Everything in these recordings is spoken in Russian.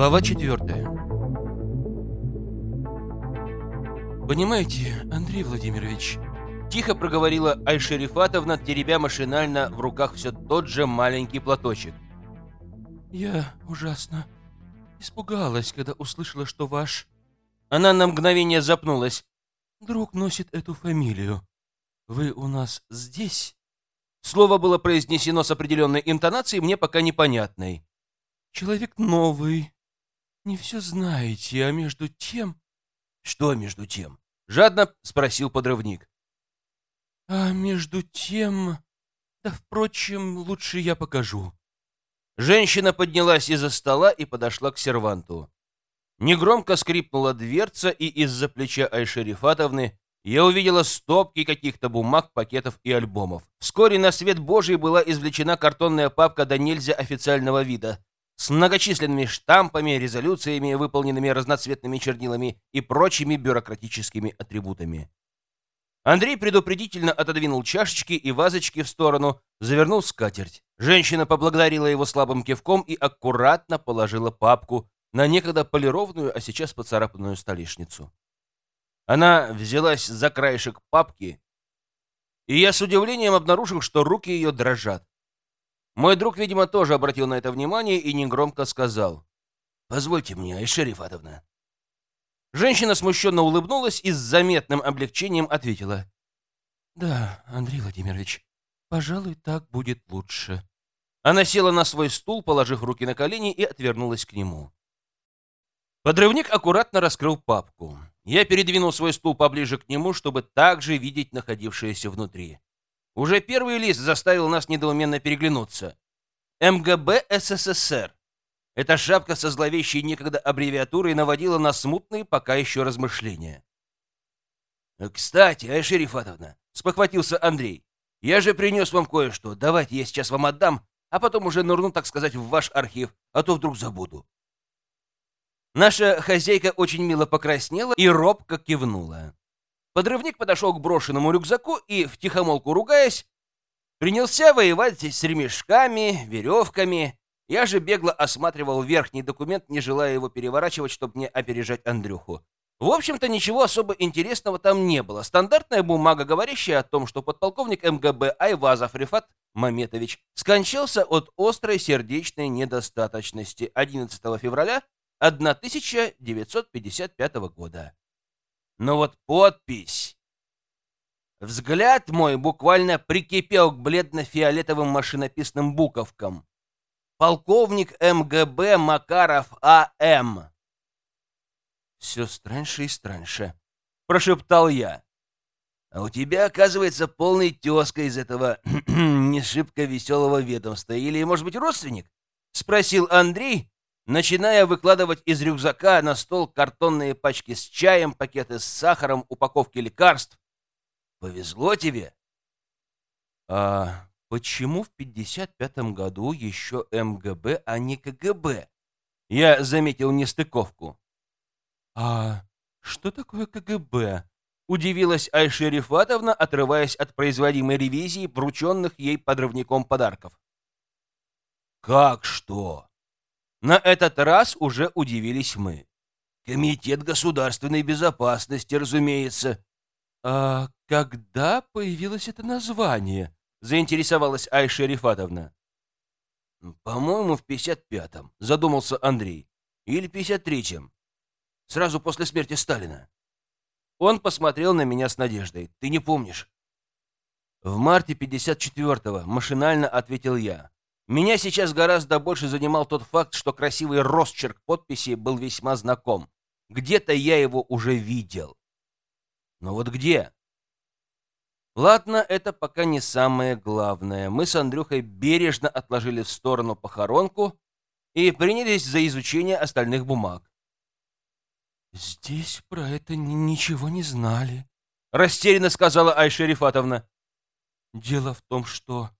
Глава четвертая. «Понимаете, Андрей Владимирович...» Тихо проговорила Айшерифатовна, теребя машинально в руках все тот же маленький платочек. «Я ужасно испугалась, когда услышала, что ваш...» Она на мгновение запнулась. «Друг носит эту фамилию. Вы у нас здесь?» Слово было произнесено с определенной интонацией, мне пока непонятной. «Человек новый, не все знаете, а между тем...» «Что между тем?» — жадно спросил подрывник. «А между тем... Да, впрочем, лучше я покажу». Женщина поднялась из-за стола и подошла к серванту. Негромко скрипнула дверца, и из-за плеча Айшерифатовны я увидела стопки каких-то бумаг, пакетов и альбомов. Вскоре на свет Божий была извлечена картонная папка до нельзя официального вида с многочисленными штампами, резолюциями, выполненными разноцветными чернилами и прочими бюрократическими атрибутами. Андрей предупредительно отодвинул чашечки и вазочки в сторону, завернул скатерть. Женщина поблагодарила его слабым кивком и аккуратно положила папку на некогда полированную, а сейчас поцарапанную столешницу. Она взялась за краешек папки, и я с удивлением обнаружил, что руки ее дрожат. Мой друг, видимо, тоже обратил на это внимание и негромко сказал. «Позвольте мне, Айша Рифатовна». Женщина смущенно улыбнулась и с заметным облегчением ответила. «Да, Андрей Владимирович, пожалуй, так будет лучше». Она села на свой стул, положив руки на колени, и отвернулась к нему. Подрывник аккуратно раскрыл папку. Я передвинул свой стул поближе к нему, чтобы также видеть находившееся внутри. Уже первый лист заставил нас недоуменно переглянуться. МГБ СССР. Эта шапка со зловещей некогда аббревиатурой наводила на смутные пока еще размышления. «Кстати, Айша Рифатовна», — спохватился Андрей, — «я же принес вам кое-что. Давайте я сейчас вам отдам, а потом уже нырну, так сказать, в ваш архив, а то вдруг забуду». Наша хозяйка очень мило покраснела и робко кивнула. Подрывник подошел к брошенному рюкзаку и, втихомолку ругаясь, принялся воевать с ремешками, веревками. Я же бегло осматривал верхний документ, не желая его переворачивать, чтобы не опережать Андрюху. В общем-то, ничего особо интересного там не было. Стандартная бумага, говорящая о том, что подполковник МГБ Айвазов Рифат Маметович скончался от острой сердечной недостаточности 11 февраля 1955 года. Но вот подпись... Взгляд мой буквально прикипел к бледно-фиолетовым машинописным буковкам. Полковник МГБ Макаров А.М. «Все страньше и страньше», — прошептал я. «А у тебя, оказывается, полный тезка из этого не шибко веселого ведомства. Или, может быть, родственник?» — спросил Андрей, начиная выкладывать из рюкзака на стол картонные пачки с чаем, пакеты с сахаром, упаковки лекарств. Повезло тебе. А почему в 55-м году еще МГБ, а не КГБ? Я заметил нестыковку. А что такое КГБ? Удивилась Айша Рифатовна, отрываясь от производимой ревизии, врученных ей подрывником подарков. «Как что?» На этот раз уже удивились мы. Комитет государственной безопасности, разумеется. А когда появилось это название? Заинтересовалась Айша Рифатовна. По-моему, в 55-м, задумался Андрей. Или 53-м. Сразу после смерти Сталина. Он посмотрел на меня с надеждой. Ты не помнишь? В марте 54-го, машинально ответил я. Меня сейчас гораздо больше занимал тот факт, что красивый росчерк подписи был весьма знаком. Где-то я его уже видел. Но вот где? Ладно, это пока не самое главное. Мы с Андрюхой бережно отложили в сторону похоронку и принялись за изучение остальных бумаг. «Здесь про это ничего не знали», — растерянно сказала Айша Рифатовна. «Дело в том, что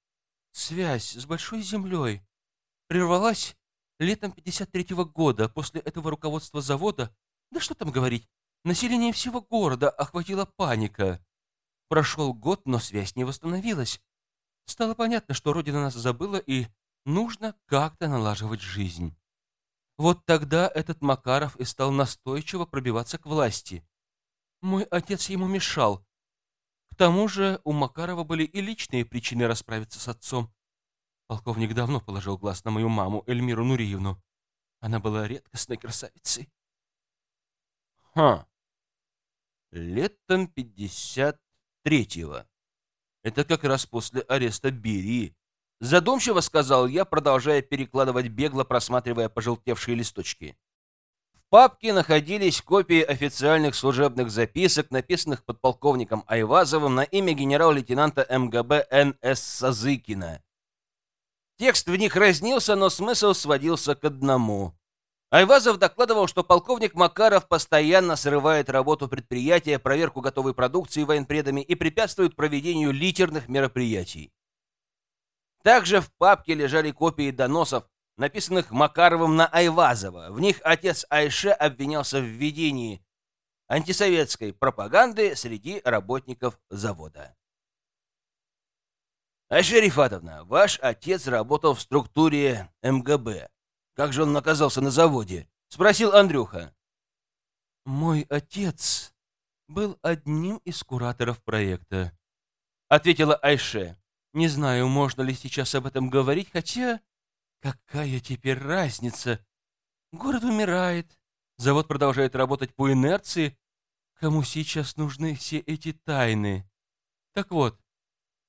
Связь с Большой Землей прервалась летом 53-го года. После этого руководство завода, да что там говорить, население всего города охватила паника. Прошел год, но связь не восстановилась. Стало понятно, что Родина нас забыла и нужно как-то налаживать жизнь. Вот тогда этот Макаров и стал настойчиво пробиваться к власти. Мой отец ему мешал. К тому же у Макарова были и личные причины расправиться с отцом. Полковник давно положил глаз на мою маму, Эльмиру Нуриевну. Она была редкостной красавицей. Ха. Летом пятьдесят третьего. Это как раз после ареста Берии. Задумчиво сказал я, продолжая перекладывать бегло, просматривая пожелтевшие листочки. Папке находились копии официальных служебных записок, написанных подполковником Айвазовым на имя генерал-лейтенанта МГБ Н.С. Сазыкина. Текст в них разнился, но смысл сводился к одному. Айвазов докладывал, что полковник Макаров постоянно срывает работу предприятия, проверку готовой продукции военпредами и препятствует проведению литерных мероприятий. Также в папке лежали копии доносов, написанных Макаровым на Айвазова. В них отец Айше обвинялся в введении антисоветской пропаганды среди работников завода. Айше Рифатовна, ваш отец работал в структуре МГБ. Как же он оказался на заводе? Спросил Андрюха. Мой отец был одним из кураторов проекта, ответила Айше. Не знаю, можно ли сейчас об этом говорить, хотя какая теперь разница? Город умирает, завод продолжает работать по инерции. Кому сейчас нужны все эти тайны? Так вот,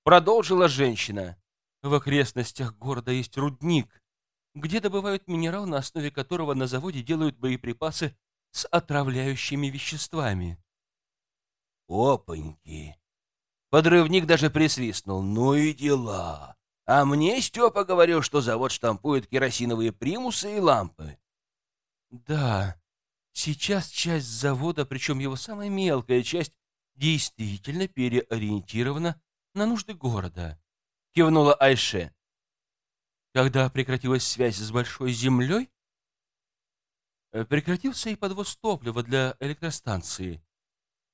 продолжила женщина. В окрестностях города есть рудник, где добывают минерал, на основе которого на заводе делают боеприпасы с отравляющими веществами. Опаньки! Подрывник даже присвистнул. Ну и дела. А мне Степа говорил, что завод штампует керосиновые примусы и лампы. Да, сейчас часть завода, причем его самая мелкая часть, действительно переориентирована на нужды города. Кивнула Айше. Когда прекратилась связь с Большой Землей, э, прекратился и подвоз топлива для электростанции.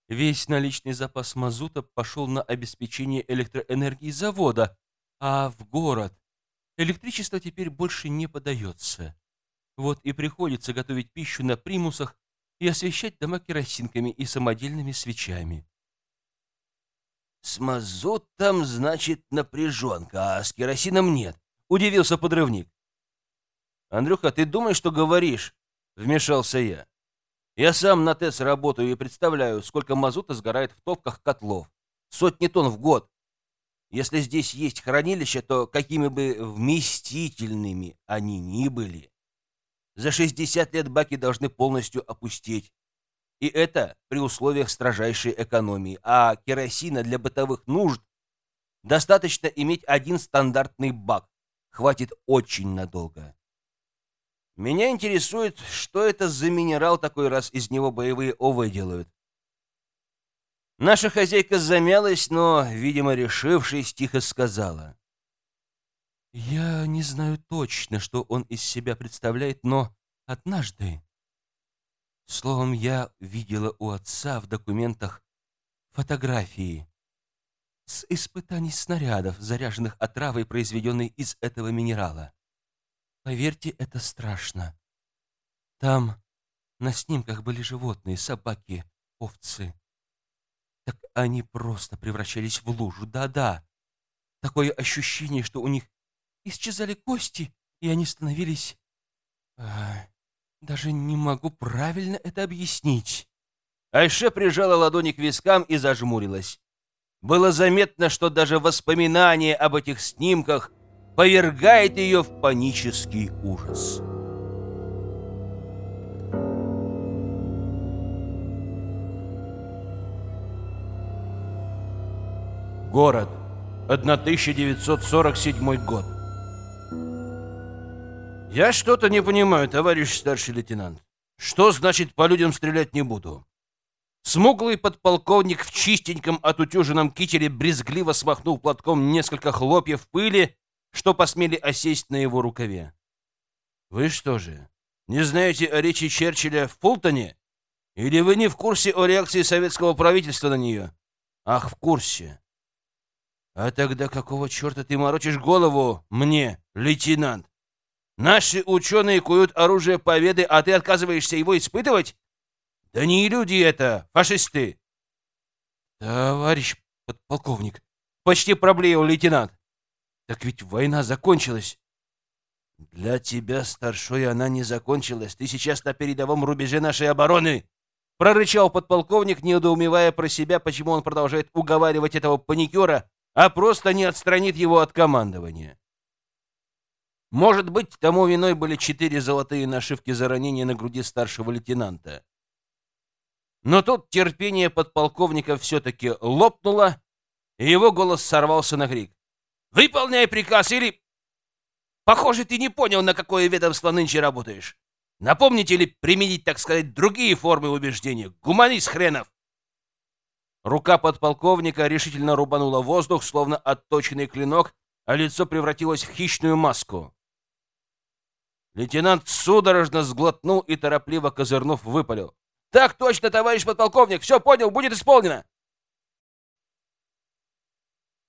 Весь наличный запас мазута пошел на обеспечение электроэнергии завода, а в город электричество теперь больше не подается. Вот и приходится готовить пищу на примусах и освещать дома керосинками и самодельными свечами. С мазутом, значит, напряженка, а с керосином нет. — удивился подрывник. «Андрюха, ты думаешь, что говоришь?» — вмешался я. «Я сам на ТЭС работаю и представляю, сколько мазута сгорает в топках котлов. Сотни тонн в год. Если здесь есть хранилища, то какими бы вместительными они ни были, за 60 лет баки должны полностью опустеть. И это при условиях строжайшей экономии. А керосина для бытовых нужд достаточно иметь один стандартный бак, хватит очень надолго. Меня интересует, что это за минерал такой, раз из него боевые овы делают. Наша хозяйка замялась, но, видимо, решившись, тихо сказала. «Я не знаю точно, что он из себя представляет, но однажды, словом, я видела у отца в документах фотографии с испытаний снарядов, заряженных отравой, произведенной из этого минерала. Поверьте, это страшно. Там на снимках были животные, собаки, овцы. Так они просто превращались в лужу. Да-да. Такое ощущение, что у них исчезали кости, и они становились... А, даже не могу правильно это объяснить. Айше прижала ладони к вискам и зажмурилась. Было заметно, что даже воспоминание об этих снимках повергает ее в панический ужас. Город. 1947 год. Я что-то не понимаю, товарищ старший лейтенант. Что значит по людям стрелять не буду? Смуглый подполковник в чистеньком отутюженном кителе брезгливо смахнул платком несколько хлопьев пыли, что посмели осесть на его рукаве. «Вы что же, не знаете о речи Черчилля в Фултоне? Или вы не в курсе о реакции советского правительства на нее?» «Ах, в курсе. А тогда какого черта ты морочишь голову мне, лейтенант? Наши ученые куют оружие победы, а ты отказываешься его испытывать? Да не люди это, фашисты!» «Товарищ подполковник!» — почти проблеял лейтенант. «Так ведь война закончилась!» «Для тебя, старшой, она не закончилась. Ты сейчас на передовом рубеже нашей обороны!» Прорычал подполковник, недоумевая про себя, почему он продолжает уговаривать этого паникера, а просто не отстранит его от командования. Может быть, тому виной были четыре золотые нашивки за ранение на груди старшего лейтенанта. Но тут терпение подполковника все-таки лопнуло, и его голос сорвался на крик. «Выполняй приказ или...» «Похоже, ты не понял, на какое ведомство нынче работаешь. Напомните или применить, так сказать, другие формы убеждения. Гуманист хренов!» Рука подполковника решительно рубанула воздух, словно отточенный клинок, а лицо превратилось в хищную маску. Лейтенант судорожно сглотнул и, торопливо козырнув, выпалил. «Так точно, товарищ подполковник! Все понял, будет исполнено!»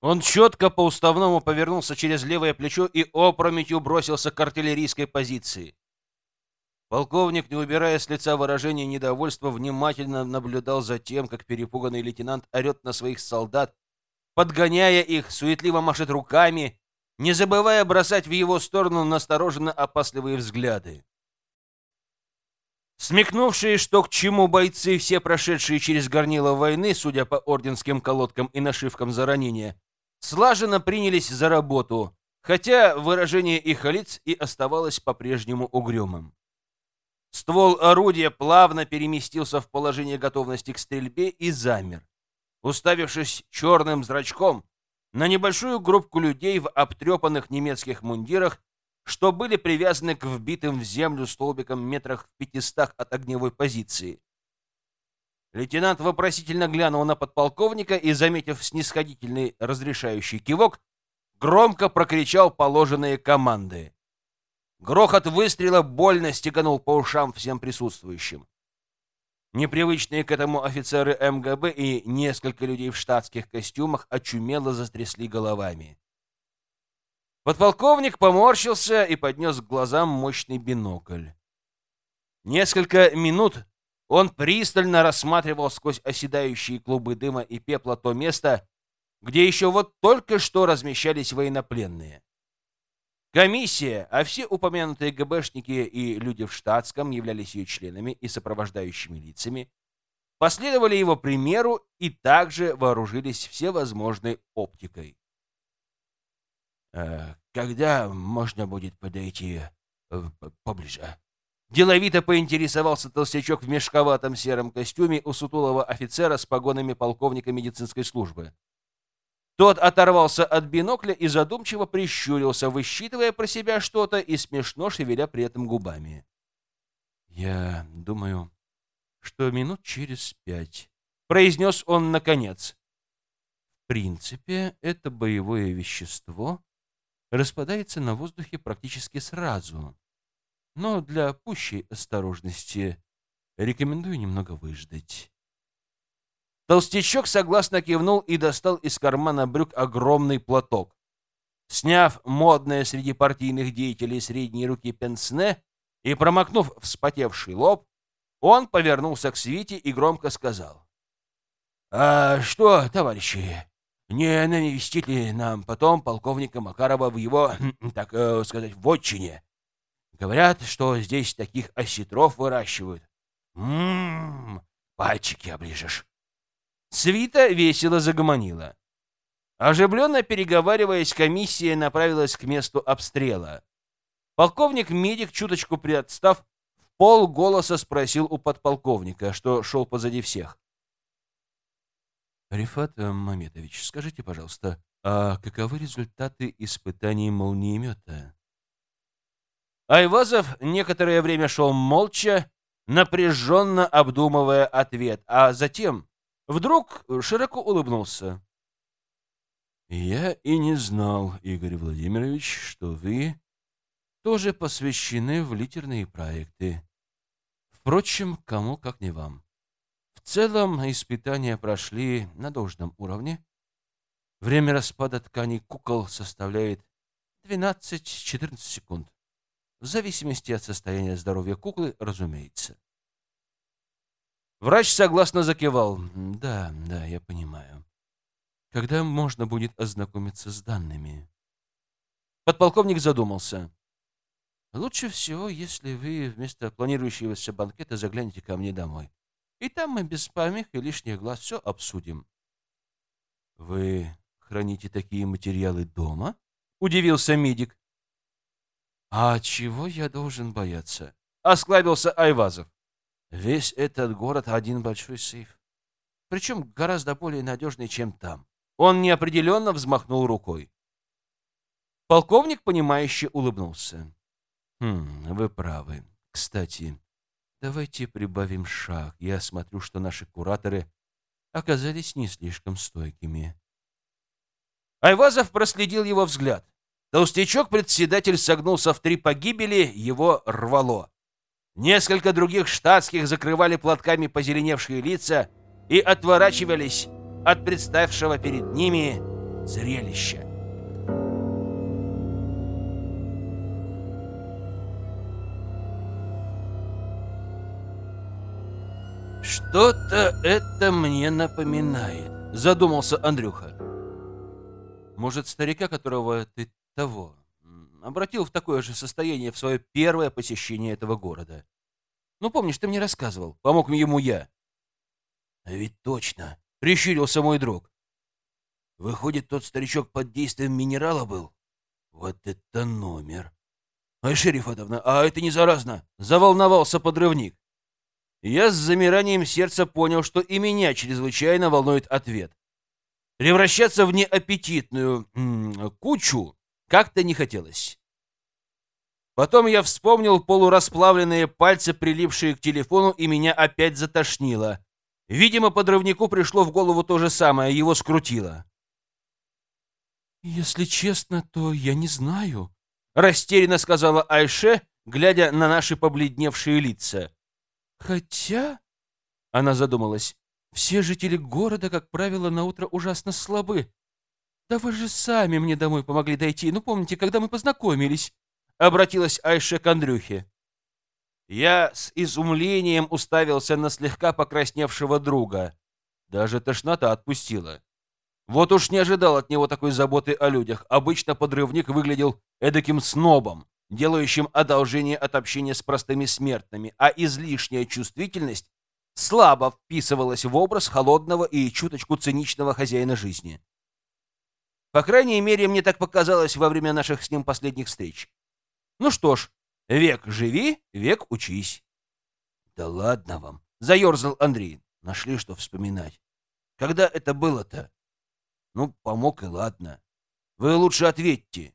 Он четко по-уставному повернулся через левое плечо и опрометью бросился к артиллерийской позиции. Полковник, не убирая с лица выражения недовольства, внимательно наблюдал за тем, как перепуганный лейтенант орет на своих солдат, подгоняя их, суетливо машет руками, не забывая бросать в его сторону настороженно опасливые взгляды. Смекнувшие, что к чему бойцы, все прошедшие через горнило войны, судя по орденским колодкам и нашивкам за ранения, слаженно принялись за работу, хотя выражение их лиц и оставалось по-прежнему угрюмым. Ствол орудия плавно переместился в положение готовности к стрельбе и замер, уставившись черным зрачком на небольшую группку людей в обтрепанных немецких мундирах что были привязаны к вбитым в землю столбикам метрах в пятистах от огневой позиции. Лейтенант вопросительно глянул на подполковника и, заметив снисходительный разрешающий кивок, громко прокричал положенные команды. Грохот выстрела больно стеганул по ушам всем присутствующим. Непривычные к этому офицеры МГБ и несколько людей в штатских костюмах очумело застрясли головами. Подполковник поморщился и поднес к глазам мощный бинокль. Несколько минут он пристально рассматривал сквозь оседающие клубы дыма и пепла то место, где еще вот только что размещались военнопленные. Комиссия, а все упомянутые ГБшники и люди в штатском являлись ее членами и сопровождающими лицами, последовали его примеру и также вооружились всевозможной оптикой. Э, когда можно будет подойти э, поближе? Деловито поинтересовался толстячок в мешковатом сером костюме у сутулого офицера с погонами полковника медицинской службы. Тот оторвался от бинокля и задумчиво прищурился, высчитывая про себя что-то и смешно шевеля при этом губами. «Я думаю, что минут через пять», — произнес он наконец. «В принципе, это боевое вещество распадается на воздухе практически сразу. Но для пущей осторожности рекомендую немного выждать. Толстячок согласно кивнул и достал из кармана брюк огромный платок. Сняв модное среди партийных деятелей средней руки пенсне и промокнув вспотевший лоб, он повернулся к Свите и громко сказал. «А что, товарищи, не навестить ли нам потом полковника Макарова в его, так э, сказать, вотчине? Говорят, что здесь таких осетров выращивают. Ммм, пальчики оближешь. Свита весело загомонила. Оживленно переговариваясь, комиссия направилась к месту обстрела. Полковник-медик, чуточку приотстав, в полголоса спросил у подполковника, что шел позади всех. Рифат э, Мамедович, скажите, пожалуйста, а каковы результаты испытаний молниемета? Айвазов некоторое время шел молча, напряженно обдумывая ответ, а затем вдруг широко улыбнулся. «Я и не знал, Игорь Владимирович, что вы тоже посвящены в литерные проекты. Впрочем, кому как не вам. В целом испытания прошли на должном уровне. Время распада тканей кукол составляет 12-14 секунд. В зависимости от состояния здоровья куклы, разумеется. Врач согласно закивал. Да, да, я понимаю. Когда можно будет ознакомиться с данными? Подполковник задумался. Лучше всего, если вы вместо планирующегося банкета заглянете ко мне домой. И там мы без помех и лишних глаз все обсудим. Вы храните такие материалы дома? Удивился медик. А чего я должен бояться? Осклабился Айвазов. Весь этот город один большой сейф. Причем гораздо более надежный, чем там. Он неопределенно взмахнул рукой. Полковник, понимающе улыбнулся. «Хм, вы правы. Кстати, давайте прибавим шаг. Я смотрю, что наши кураторы оказались не слишком стойкими». Айвазов проследил его взгляд. Толстячок-председатель согнулся в три погибели, его рвало. Несколько других штатских закрывали платками позеленевшие лица и отворачивались от представшего перед ними зрелища. «Что-то это мне напоминает», — задумался Андрюха. «Может, старика, которого ты того обратил в такое же состояние в свое первое посещение этого города. Ну, помнишь, ты мне рассказывал. Помог ему я. А ведь точно, прищурился мой друг. Выходит, тот старичок под действием минерала был? Вот это номер. Ай, Шерифатовна, а это не заразно? Заволновался подрывник. Я с замиранием сердца понял, что и меня чрезвычайно волнует ответ. Превращаться в неаппетитную кучу как-то не хотелось. Потом я вспомнил полурасплавленные пальцы, прилипшие к телефону, и меня опять затошнило. Видимо, подрывнику пришло в голову то же самое, его скрутило. «Если честно, то я не знаю», — растерянно сказала Айше, глядя на наши побледневшие лица. «Хотя...» — она задумалась. «Все жители города, как правило, на утро ужасно слабы. «Да вы же сами мне домой помогли дойти. Ну, помните, когда мы познакомились?» Обратилась Айша к Андрюхе. Я с изумлением уставился на слегка покрасневшего друга. Даже тошнота отпустила. Вот уж не ожидал от него такой заботы о людях. Обычно подрывник выглядел эдаким снобом, делающим одолжение от общения с простыми смертными, а излишняя чувствительность слабо вписывалась в образ холодного и чуточку циничного хозяина жизни. По крайней мере, мне так показалось во время наших с ним последних встреч. Ну что ж, век живи, век учись. Да ладно вам, заерзал Андрей. Нашли что вспоминать. Когда это было-то? Ну, помог и ладно. Вы лучше ответьте.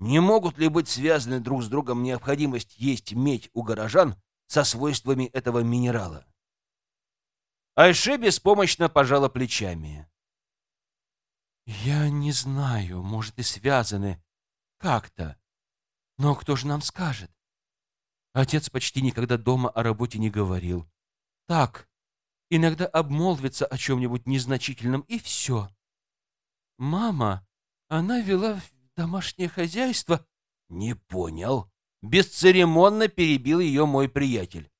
Не могут ли быть связаны друг с другом необходимость есть медь у горожан со свойствами этого минерала? Айше беспомощно пожала плечами. «Я не знаю, может, и связаны. Как-то. Но кто же нам скажет? Отец почти никогда дома о работе не говорил. Так, иногда обмолвится о чем-нибудь незначительном, и все. Мама, она вела домашнее хозяйство...» «Не понял». Бесцеремонно перебил ее мой приятель.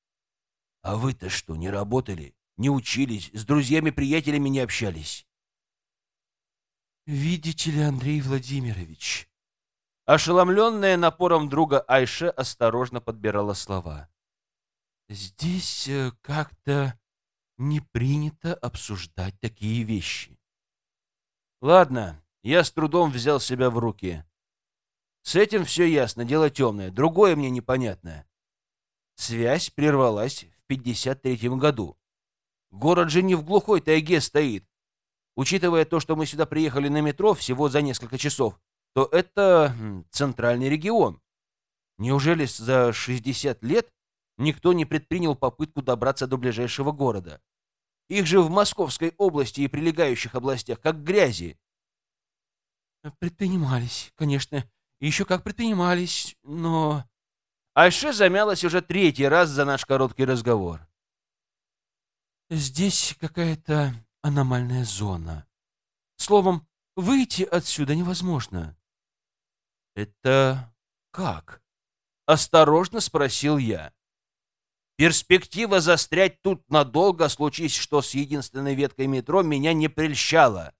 «А вы-то что, не работали, не учились, с друзьями-приятелями не общались?» «Видите ли, Андрей Владимирович...» Ошеломленная напором друга Айше осторожно подбирала слова. «Здесь э, как-то не принято обсуждать такие вещи». «Ладно, я с трудом взял себя в руки. С этим все ясно, дело темное. Другое мне непонятное. Связь прервалась в 53-м году. Город же не в глухой тайге стоит. Учитывая то, что мы сюда приехали на метро всего за несколько часов, то это центральный регион. Неужели за 60 лет никто не предпринял попытку добраться до ближайшего города? Их же в Московской области и прилегающих областях как грязи. Предпринимались, конечно. Еще как предпринимались, но... Айше замялась уже третий раз за наш короткий разговор. Здесь какая-то аномальная зона. Словом, выйти отсюда невозможно. Это как? Осторожно спросил я. Перспектива застрять тут надолго, случись что с единственной веткой метро, меня не прельщала.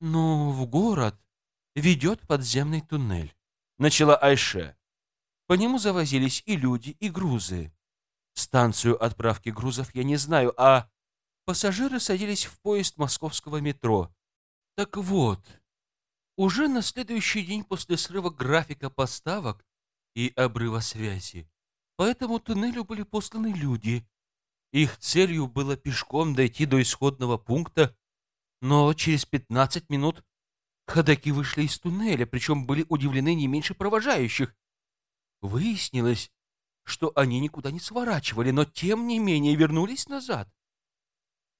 «Ну, в город ведет подземный туннель», — начала Айше. «По нему завозились и люди, и грузы. Станцию отправки грузов я не знаю, а пассажиры садились в поезд московского метро. Так вот, уже на следующий день после срыва графика поставок и обрыва связи по этому туннелю были посланы люди. Их целью было пешком дойти до исходного пункта, но через 15 минут ходаки вышли из туннеля, причем были удивлены не меньше провожающих. Выяснилось, что они никуда не сворачивали, но тем не менее вернулись назад.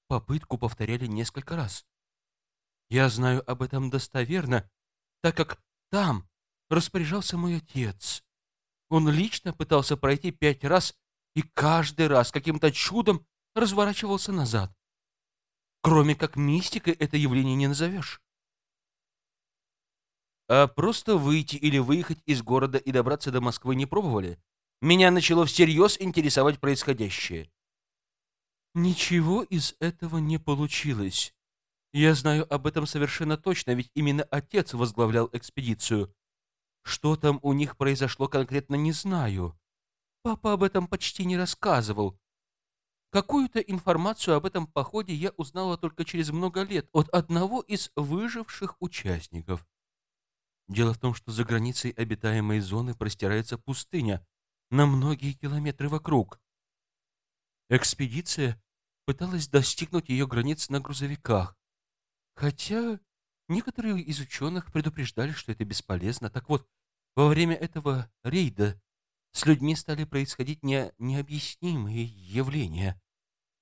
Попытку повторяли несколько раз. Я знаю об этом достоверно, так как там распоряжался мой отец. Он лично пытался пройти пять раз и каждый раз каким-то чудом разворачивался назад. Кроме как мистикой это явление не назовешь. А просто выйти или выехать из города и добраться до Москвы не пробовали? Меня начало всерьез интересовать происходящее. Ничего из этого не получилось. Я знаю об этом совершенно точно, ведь именно отец возглавлял экспедицию. Что там у них произошло конкретно, не знаю. Папа об этом почти не рассказывал. Какую-то информацию об этом походе я узнала только через много лет от одного из выживших участников. Дело в том, что за границей обитаемой зоны простирается пустыня на многие километры вокруг. Экспедиция пыталась достигнуть ее границ на грузовиках. Хотя некоторые из ученых предупреждали, что это бесполезно. Так вот, во время этого рейда с людьми стали происходить не, необъяснимые явления.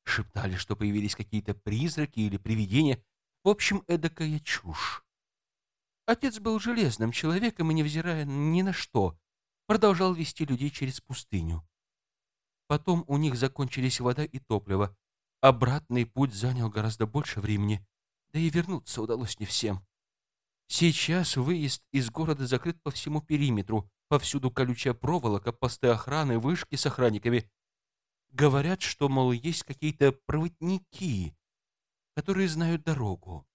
Шептали, что появились какие-то призраки или привидения. В общем, эдакая чушь. Отец был железным человеком и, невзирая ни на что, продолжал вести людей через пустыню. Потом у них закончились вода и топливо. Обратный путь занял гораздо больше времени, да и вернуться удалось не всем. Сейчас выезд из города закрыт по всему периметру. Повсюду колючая проволока, посты охраны, вышки с охранниками. Говорят, что, мол, есть какие-то проводники, которые знают дорогу.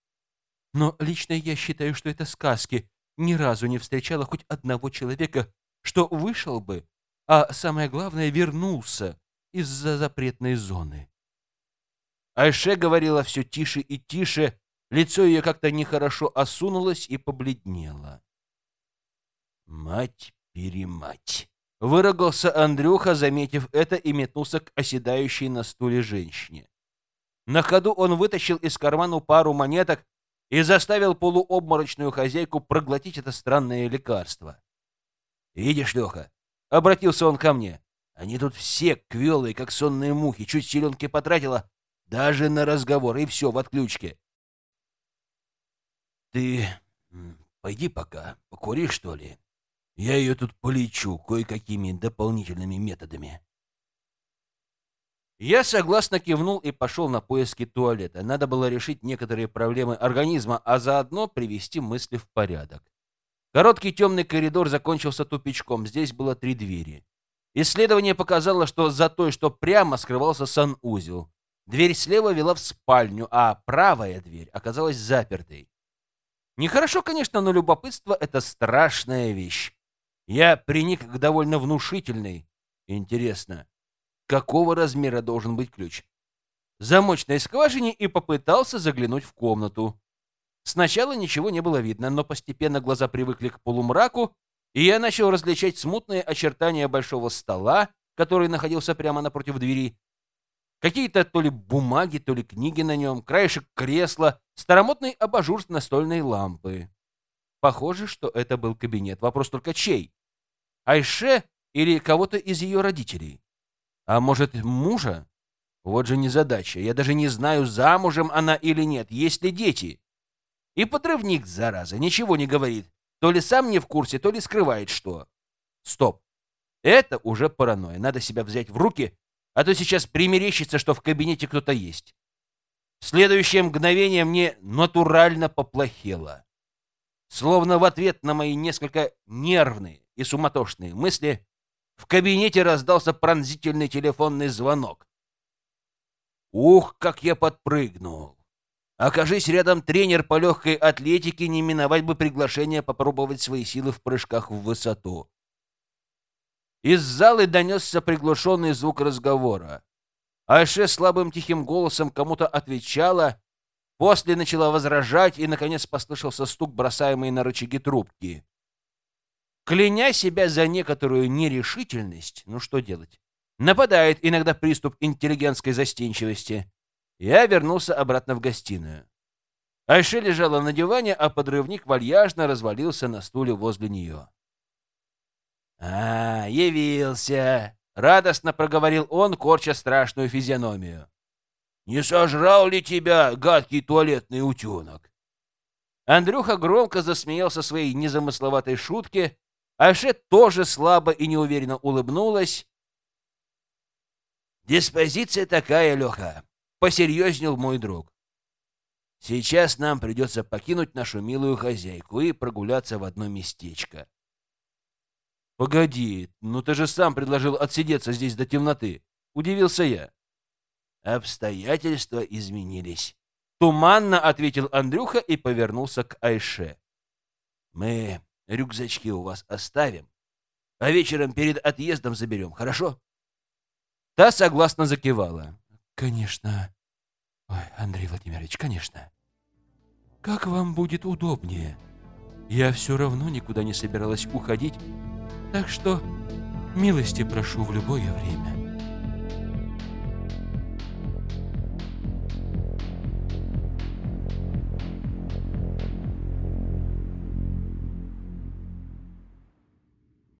Но лично я считаю, что это сказки. Ни разу не встречала хоть одного человека, что вышел бы, а самое главное, вернулся из-за запретной зоны. Айше говорила все тише и тише, Лицо ее как-то нехорошо осунулось и побледнело. «Мать-перемать!» — выругался Андрюха, заметив это, и метнулся к оседающей на стуле женщине. На ходу он вытащил из кармана пару монеток и заставил полуобморочную хозяйку проглотить это странное лекарство. «Видишь, Леха?» — обратился он ко мне. «Они тут все квелые, как сонные мухи, чуть селенки потратила, даже на разговор, и все в отключке. Ты пойди пока, покури, что ли. Я ее тут полечу кое-какими дополнительными методами. Я согласно кивнул и пошел на поиски туалета. Надо было решить некоторые проблемы организма, а заодно привести мысли в порядок. Короткий темный коридор закончился тупичком. Здесь было три двери. Исследование показало, что за той, что прямо скрывался санузел. Дверь слева вела в спальню, а правая дверь оказалась запертой. Нехорошо, конечно, но любопытство — это страшная вещь. Я приник к довольно внушительной. Интересно, какого размера должен быть ключ? Замочной скважине и попытался заглянуть в комнату. Сначала ничего не было видно, но постепенно глаза привыкли к полумраку, и я начал различать смутные очертания большого стола, который находился прямо напротив двери, Какие-то то ли бумаги, то ли книги на нем, краешек кресла, старомодный абажур с настольной лампы. Похоже, что это был кабинет. Вопрос только чей? Айше или кого-то из ее родителей? А может, мужа? Вот же незадача. Я даже не знаю, замужем она или нет, есть ли дети. И подрывник, зараза, ничего не говорит. То ли сам не в курсе, то ли скрывает что. Стоп. Это уже паранойя. Надо себя взять в руки а то сейчас примерещится, что в кабинете кто-то есть. В следующее мгновение мне натурально поплохело. Словно в ответ на мои несколько нервные, и суматошные мысли, в кабинете раздался пронзительный телефонный звонок. Ух, как я подпрыгнул! Окажись рядом тренер по легкой атлетике, не миновать бы приглашение попробовать свои силы в прыжках в высоту. Из залы донесся приглушенный звук разговора. Айше слабым тихим голосом кому-то отвечала, после начала возражать, и, наконец, послышался стук, бросаемый на рычаги трубки. Кляня себя за некоторую нерешительность, ну что делать? Нападает иногда приступ интеллигентской застенчивости. Я вернулся обратно в гостиную. Айше лежала на диване, а подрывник вальяжно развалился на стуле возле нее. «А, явился!» — радостно проговорил он, корча страшную физиономию. «Не сожрал ли тебя гадкий туалетный утенок?» Андрюха громко засмеялся своей незамысловатой шутке, Айше тоже слабо и неуверенно улыбнулась. «Диспозиция такая, Леха посерьезнел мой друг. Сейчас нам придется покинуть нашу милую хозяйку и прогуляться в одно местечко. Погоди, ну ты же сам предложил отсидеться здесь до темноты. Удивился я. Обстоятельства изменились. Туманно ответил Андрюха и повернулся к Айше. Мы рюкзачки у вас оставим, а вечером перед отъездом заберем, хорошо? Та согласно закивала. Конечно. Ой, Андрей Владимирович, конечно. Как вам будет удобнее. Я все равно никуда не собиралась уходить, так что милости прошу в любое время.